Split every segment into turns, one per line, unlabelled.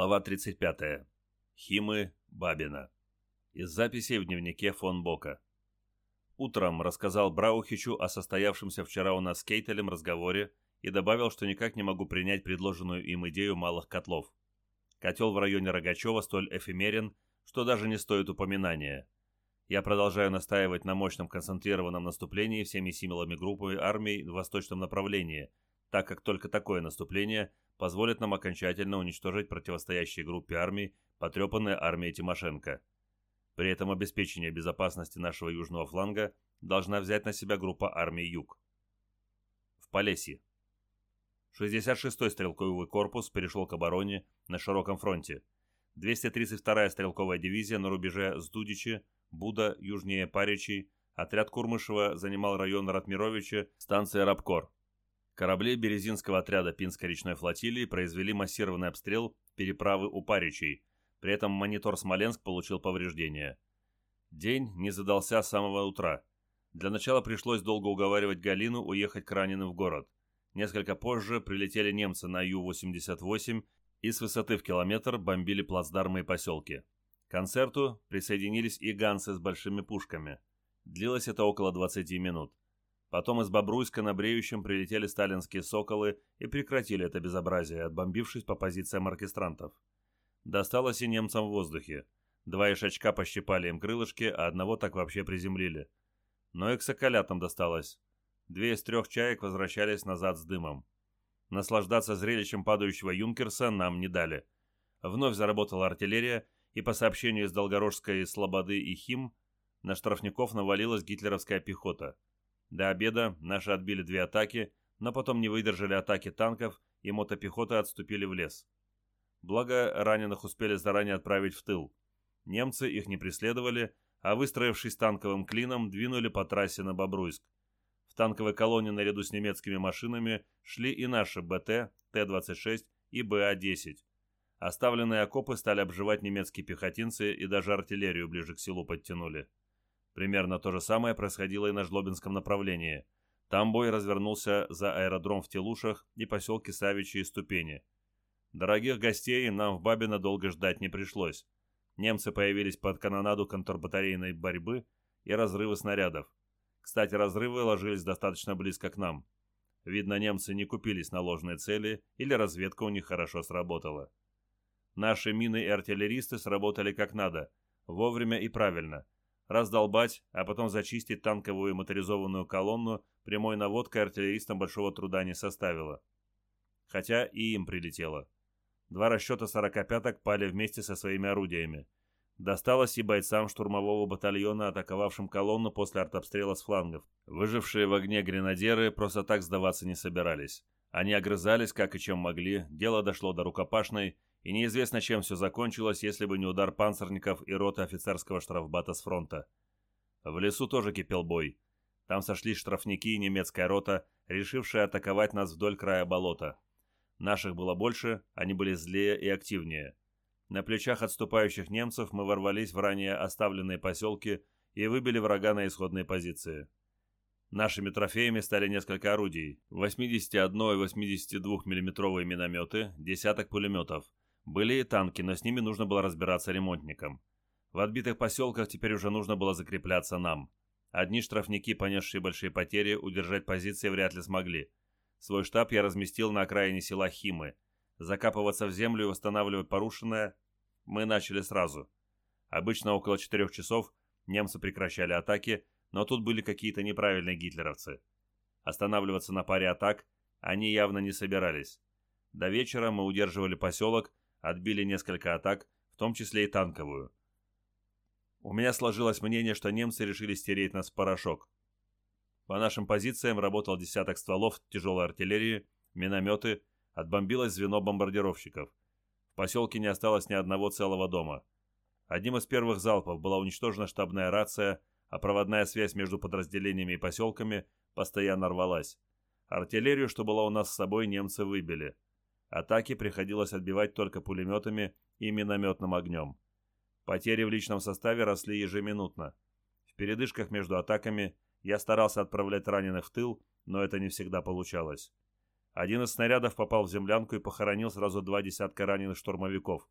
Глава 35. Химы Бабина. Из записей в дневнике фон Бока. Утром рассказал Браухичу о состоявшемся вчера у нас с Кейтелем разговоре и добавил, что никак не могу принять предложенную им идею малых котлов. Котел в районе Рогачева столь эфемерен, что даже не стоит упоминания. Я продолжаю настаивать на мощном концентрированном наступлении всеми силами группы армий в восточном направлении, так как только такое наступление – позволит нам окончательно уничтожить противостоящей группе армий потрепанная армия Тимошенко. При этом обеспечение безопасности нашего южного фланга должна взять на себя группа армий Юг. В Полесье. 66-й стрелковый корпус перешел к обороне на широком фронте. 232-я стрелковая дивизия на рубеже Сдудичи, Буда, южнее Паричи, отряд Курмышева занимал район Ратмировича, станция Рабкор. Корабли Березинского отряда Пинской речной флотилии произвели массированный обстрел переправы у Паричей, при этом монитор Смоленск получил повреждения. День не задался с самого утра. Для начала пришлось долго уговаривать Галину уехать к раненым в город. Несколько позже прилетели немцы на Ю-88 и с высоты в километр бомбили плацдармы и поселки. К концерту присоединились и ганцы с большими пушками. Длилось это около 20 минут. Потом из Бобруйска на Бреющем прилетели сталинские «Соколы» и прекратили это безобразие, отбомбившись по позициям оркестрантов. Досталось и немцам в воздухе. Два ишачка пощипали им крылышки, а одного так вообще приземлили. Но и к соколятам досталось. Две из трех чаек возвращались назад с дымом. Наслаждаться зрелищем падающего юнкерса нам не дали. Вновь заработала артиллерия, и по сообщению из Долгорожской Слободы и Хим, на штрафников навалилась гитлеровская пехота – до обеда наши отбили две атаки, но потом не выдержали атаки танков и мотопехоты отступили в лес. Благо, раненых успели заранее отправить в тыл. Немцы их не преследовали, а выстроившись танковым клином, двинули по трассе на Бобруйск. В танковой колонне наряду с немецкими машинами шли и наши БТ, Т-26 и БА-10. Оставленные окопы стали обживать немецкие пехотинцы и даже артиллерию ближе к селу подтянули. Примерно то же самое происходило и на Жлобинском направлении. Там бой развернулся за аэродром в Телушах и поселки Савичи и Ступени. Дорогих гостей нам в Бабино долго ждать не пришлось. Немцы появились под канонаду контрбатарейной борьбы и разрывы снарядов. Кстати, разрывы ложились достаточно близко к нам. Видно, немцы не купились на ложные цели или разведка у них хорошо сработала. Наши мины и артиллеристы сработали как надо, вовремя и правильно – раздолбать, а потом зачистить танковую моторизованную колонну прямой наводкой артиллеристам большого труда не составило. Хотя и им прилетело. Два расчета сорокопяток пали вместе со своими орудиями. Досталось и бойцам штурмового батальона, атаковавшим колонну после артобстрела с флангов. Выжившие в огне гренадеры просто так сдаваться не собирались. Они огрызались, как и чем могли, дело дошло до рукопашной, и неизвестно, чем все закончилось, если бы не удар панцирников и роты офицерского штрафбата с фронта. В лесу тоже кипел бой. Там сошлись штрафники и немецкая рота, решившая атаковать нас вдоль края болота. Наших было больше, они были злее и активнее. На плечах отступающих немцев мы ворвались в ранее оставленные поселки и выбили врага на исходные позиции. Нашими трофеями стали несколько орудий, 81 и 82 миллиметровые минометы, десяток пулеметов, были и танки, но с ними нужно было разбираться ремонтникам. В отбитых поселках теперь уже нужно было закрепляться нам. Одни штрафники, понесшие большие потери, удержать позиции вряд ли смогли. Свой штаб я разместил на окраине села Химы. Закапываться в землю и восстанавливать порушенное мы начали сразу. Обычно около четырех часов немцы прекращали атаки, но тут были какие-то неправильные гитлеровцы. Останавливаться на паре атак они явно не собирались. До вечера мы удерживали поселок, отбили несколько атак, в том числе и танковую. У меня сложилось мнение, что немцы решили стереть нас в порошок. По нашим позициям работал десяток стволов тяжелой артиллерии, минометы, отбомбилось звено бомбардировщиков. В поселке не осталось ни одного целого дома. Одним из первых залпов была уничтожена штабная рация, а проводная связь между подразделениями и поселками постоянно рвалась. Артиллерию, что была у нас с собой, немцы выбили – Атаки приходилось отбивать только пулеметами и минометным огнем. Потери в личном составе росли ежеминутно. В передышках между атаками я старался отправлять раненых в тыл, но это не всегда получалось. Один из снарядов попал в землянку и похоронил сразу два десятка раненых штурмовиков.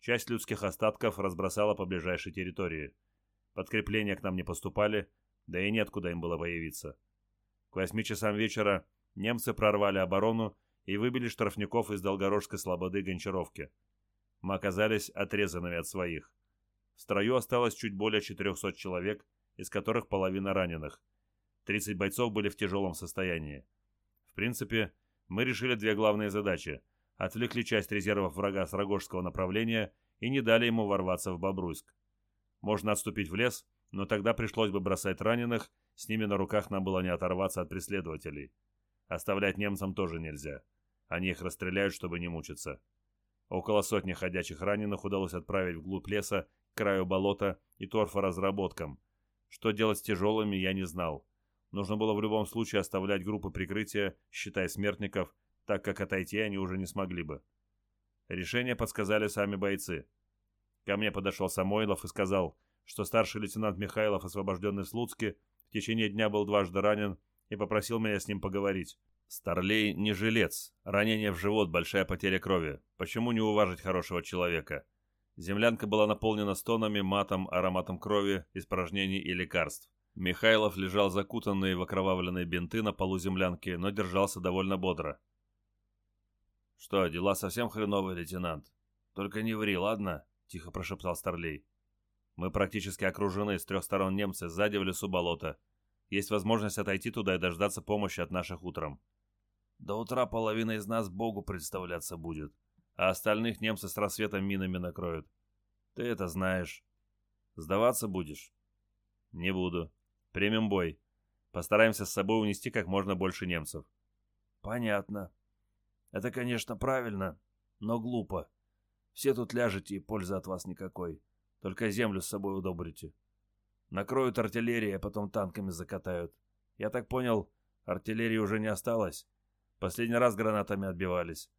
Часть людских остатков разбросала по ближайшей территории. Подкрепления к нам не поступали, да и нет куда им было появиться. К восьми часам вечера немцы прорвали оборону и выбили штрафников из Долгорожской слободы Гончаровки. Мы оказались отрезанными от своих. В строю осталось чуть более 400 человек, из которых половина раненых. 30 бойцов были в тяжелом состоянии. В принципе, мы решили две главные задачи. Отвлекли часть резервов врага с Рогожского направления и не дали ему ворваться в Бобруйск. Можно отступить в лес, но тогда пришлось бы бросать раненых, с ними на руках нам было не оторваться от преследователей. Оставлять немцам тоже нельзя. Они их расстреляют, чтобы не мучиться. Около сотни ходячих раненых удалось отправить вглубь леса, к краю болота и торфоразработкам. Что делать с тяжелыми, я не знал. Нужно было в любом случае оставлять группы прикрытия, считая смертников, так как отойти они уже не смогли бы. Решение подсказали сами бойцы. Ко мне подошел Самойлов и сказал, что старший лейтенант Михайлов, освобожденный в Слуцке, в течение дня был дважды ранен и попросил меня с ним поговорить. Старлей не жилец. Ранение в живот, большая потеря крови. Почему не уважить хорошего человека? Землянка была наполнена стонами, матом, ароматом крови, испражнений и лекарств. Михайлов лежал закутанный в окровавленные бинты на полу землянки, но держался довольно бодро. «Что, дела совсем хреновые, лейтенант? Только не ври, ладно?» — тихо прошептал Старлей. «Мы практически окружены, с трех сторон немцы, сзади в лесу болото. Есть возможность отойти туда и дождаться помощи от наших утром. До утра половина из нас Богу представляться будет, а остальных немцы с рассветом минами накроют. Ты это знаешь. Сдаваться будешь? Не буду. Примем бой. Постараемся с собой унести как можно больше немцев. Понятно. Это, конечно, правильно, но глупо. Все тут ляжете, и пользы от вас никакой. Только землю с собой удобрите. Накроют артиллерии, а потом танками закатают. Я так понял, артиллерии уже не осталось. Последний раз гранатами отбивались.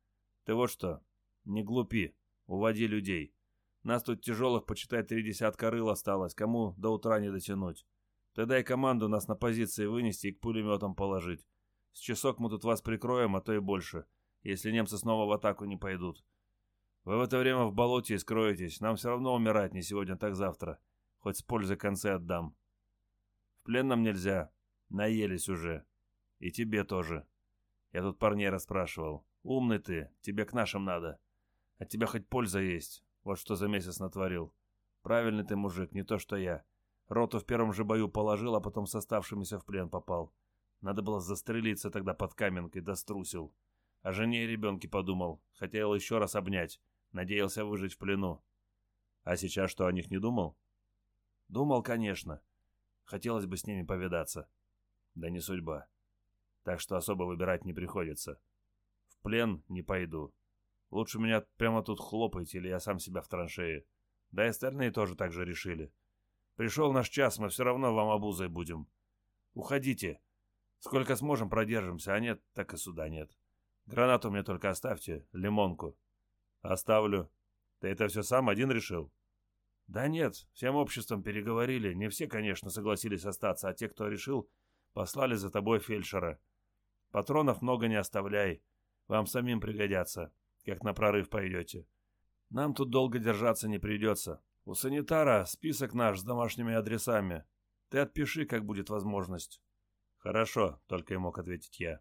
Ты вот что, не глупи, уводи людей. Нас тут тяжелых, почитай, три десятка рыл осталось, кому до утра не дотянуть. Ты дай команду нас на позиции вынести и к пулеметам положить. С часок мы тут вас прикроем, а то и больше, если немцы снова в атаку не пойдут. Вы в это время в болоте и скроетесь, нам все равно умирать не сегодня, так завтра. Хоть с пользой концы отдам. В плен нам нельзя, наелись уже. И тебе тоже. Я тут парней расспрашивал. Умный ты, тебе к нашим надо. От тебя хоть польза есть. Вот что за месяц натворил. Правильный ты мужик, не то что я. Роту в первом же бою положил, а потом с оставшимися в плен попал. Надо было застрелиться тогда под каменкой, да струсил. О жене и ребенке подумал. Хотел еще раз обнять. Надеялся выжить в плену. А сейчас что, о них не думал? Думал, конечно. Хотелось бы с ними повидаться. Да не судьба так что особо выбирать не приходится. В плен не пойду. Лучше меня прямо тут хлопайте, или я сам себя в траншее. Да и остальные тоже так же решили. Пришел наш час, мы все равно вам обузой будем. Уходите. Сколько сможем, продержимся, а нет, так и сюда нет. Гранату мне только оставьте, лимонку. Оставлю. Ты это все сам один решил? Да нет, всем обществом переговорили. Не все, конечно, согласились остаться, а те, кто решил, послали за тобой фельдшера. Патронов много не оставляй. Вам самим пригодятся, как на прорыв пойдете. Нам тут долго держаться не придется. У санитара список наш с домашними адресами. Ты отпиши, как будет возможность. Хорошо, только и мог ответить я.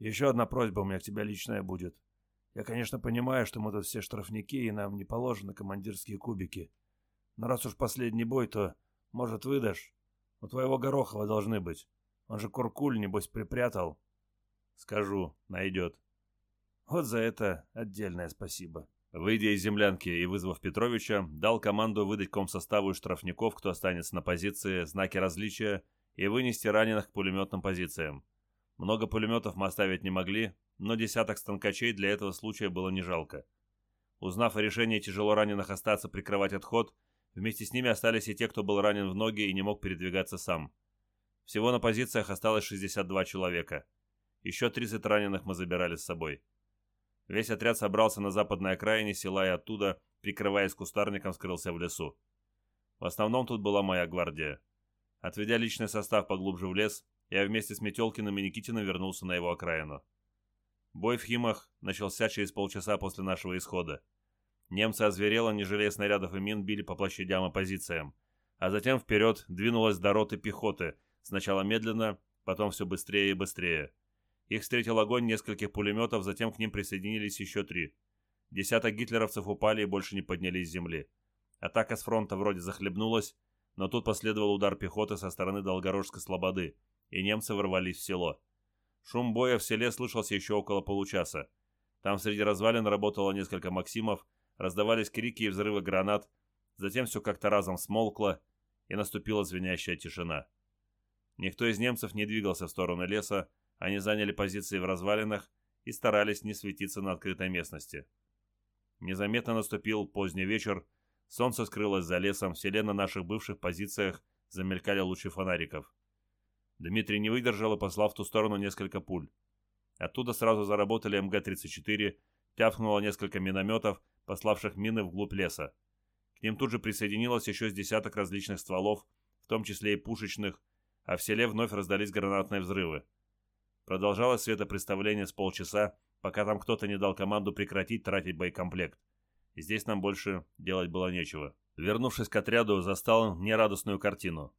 Еще одна просьба у меня к тебе личная будет. Я, конечно, понимаю, что мы тут все штрафники, и нам не положены командирские кубики. Но раз уж последний бой, то, может, выдашь? У твоего Горохова должны быть. Он же куркуль, небось, припрятал. Скажу, найдет. Вот за это отдельное спасибо. Выйдя из землянки и вызвав Петровича, дал команду выдать комсоставу и штрафников, кто останется на позиции, знаки различия и вынести раненых к пулеметным позициям. Много пулеметов мы оставить не могли, но десяток станкачей для этого случая было не жалко. Узнав о решении тяжело раненых остаться прикрывать отход, вместе с ними остались и те, кто был ранен в ноги и не мог передвигаться сам. Всего на позициях осталось 62 человека. Еще 30 раненых мы забирали с собой. Весь отряд собрался на западной окраине села и оттуда, прикрываясь кустарником, скрылся в лесу. В основном тут была моя гвардия. Отведя личный состав поглубже в лес, я вместе с Метелкиным и Никитиным вернулся на его окраину. Бой в Химах начался через полчаса после нашего исхода. Немцы озверело, не жалея снарядов и мин, били по площадям и позициям. А затем вперед двинулась до роты пехоты, сначала медленно, потом все быстрее и быстрее. Их встретил огонь нескольких пулеметов, затем к ним присоединились еще три. Десяток гитлеровцев упали и больше не поднялись с земли. Атака с фронта вроде захлебнулась, но тут последовал удар пехоты со стороны Долгорожской слободы, и немцы ворвались в село. Шум боя в селе слышался еще около получаса. Там среди развалин работало несколько «Максимов», раздавались крики и взрывы гранат, затем все как-то разом смолкло, и наступила звенящая тишина. Никто из немцев не двигался в сторону леса, они заняли позиции в развалинах и старались не светиться на открытой местности. Незаметно наступил поздний вечер, солнце скрылось за лесом, селе на наших бывших позициях замелькали лучи фонариков. Дмитрий не выдержал и послал в ту сторону несколько пуль. Оттуда сразу заработали МГ-34, тявкнуло несколько минометов, пославших мины вглубь леса. К ним тут же присоединилось еще с десяток различных стволов, в том числе и пушечных, а в селе вновь раздались гранатные взрывы. Продолжалось светопредставление с полчаса, пока там кто-то не дал команду прекратить тратить боекомплект. И здесь нам больше делать было нечего. Вернувшись к отряду, застал нерадостную картину.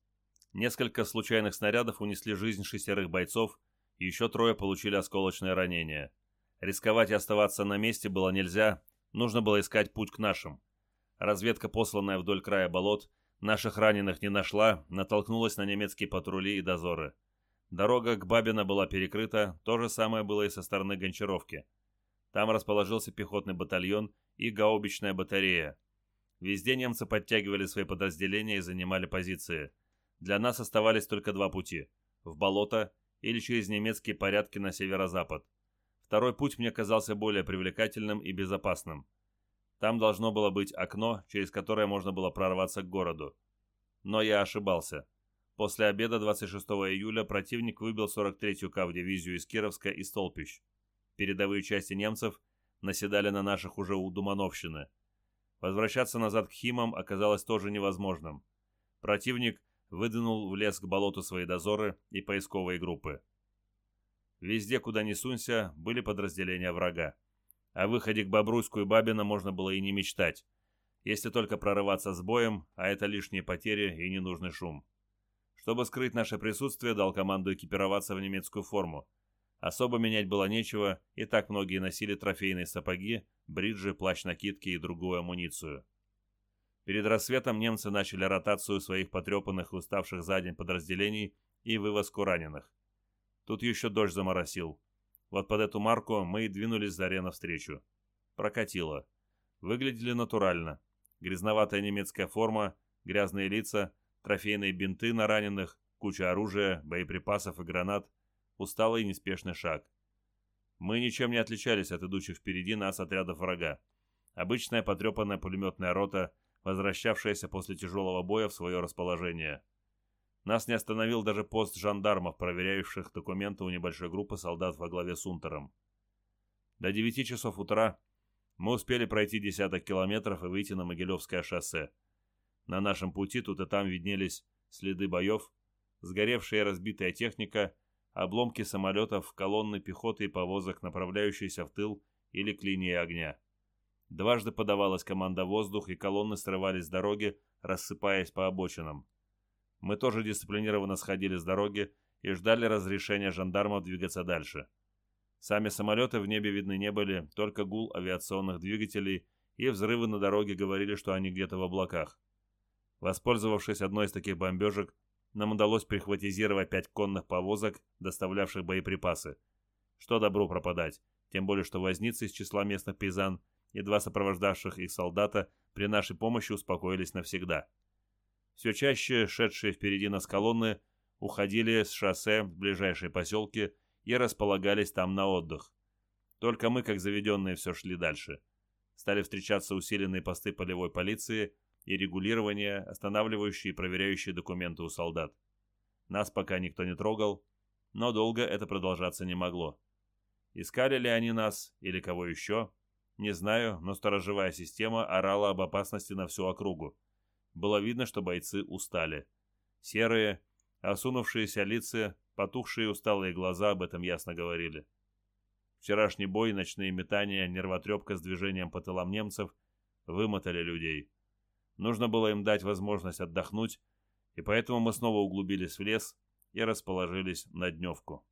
Несколько случайных снарядов унесли жизнь шестерых бойцов, и еще трое получили осколочное ранение. Рисковать и оставаться на месте было нельзя, нужно было искать путь к нашим. Разведка, посланная вдоль края болот, наших раненых не нашла, натолкнулась на немецкие патрули и дозоры. Дорога к Бабино была перекрыта, то же самое было и со стороны Гончаровки. Там расположился пехотный батальон и гаубичная батарея. Везде немцы подтягивали свои подразделения и занимали позиции. Для нас оставались только два пути – в болото или через немецкие порядки на северо-запад. Второй путь мне казался более привлекательным и безопасным. Там должно было быть окно, через которое можно было прорваться к городу. Но я ошибался. После обеда 26 июля противник выбил 43-ю КАВ-дивизию из Кировска и Столпищ. Передовые части немцев наседали на наших уже у Думановщины. Возвращаться назад к Химам оказалось тоже невозможным. Противник выдвинул в лес к болоту свои дозоры и поисковые группы. Везде, куда ни сунься, были подразделения врага. О выходе к Бобруйску и Бабино можно было и не мечтать, если только прорываться с боем, а это лишние потери и ненужный шум. Чтобы скрыть наше присутствие, дал команду экипироваться в немецкую форму. Особо менять было нечего, и так многие носили трофейные сапоги, бриджи, плащ-накидки и другую амуницию. Перед рассветом немцы начали ротацию своих потрепанных и уставших за день подразделений и вывозку раненых. Тут еще дождь заморосил. Вот под эту марку мы и двинулись заре навстречу. Прокатило. Выглядели натурально. Грязноватая немецкая форма, грязные лица — трофейные бинты на раненых, куча оружия, боеприпасов и гранат, усталый и неспешный шаг. Мы ничем не отличались от идущих впереди нас отрядов врага. Обычная потрепанная пулеметная рота, возвращавшаяся после тяжелого боя в свое расположение. Нас не остановил даже пост жандармов, проверяющих документы у небольшой группы солдат во главе с Унтером. До 9 часов утра мы успели пройти десяток километров и выйти на Могилевское шоссе. На нашем пути тут и там виднелись следы боев, сгоревшая и разбитая техника, обломки самолетов, колонны пехоты и повозок, направляющиеся в тыл или к линии огня. Дважды подавалась команда «Воздух», и колонны срывались с дороги, рассыпаясь по обочинам. Мы тоже дисциплинированно сходили с дороги и ждали разрешения жандармов двигаться дальше. Сами самолеты в небе видны не были, только гул авиационных двигателей и взрывы на дороге говорили, что они где-то в облаках. Воспользовавшись одной из таких бомбежек, нам удалось прихватизировать пять конных повозок, доставлявших боеприпасы. Что добру пропадать, тем более что возницы из числа местных пейзан и два сопровождавших их солдата при нашей помощи успокоились навсегда. Все чаще шедшие впереди нас колонны уходили с шоссе в ближайшие поселки и располагались там на отдых. Только мы, как заведенные, все шли дальше. Стали встречаться усиленные посты полевой полиции – и регулирование, останавливающие и проверяющие документы у солдат. Нас пока никто не трогал, но долго это продолжаться не могло. Искали ли они нас или кого еще? Не знаю, но сторожевая система орала об опасности на всю округу. Было видно, что бойцы устали. Серые, осунувшиеся лица, потухшие усталые глаза об этом ясно говорили. Вчерашний бой, ночные метания, нервотрепка с движением по тылам немцев вымотали людей. Нужно было им дать возможность отдохнуть, и поэтому мы снова углубились в лес и расположились на дневку.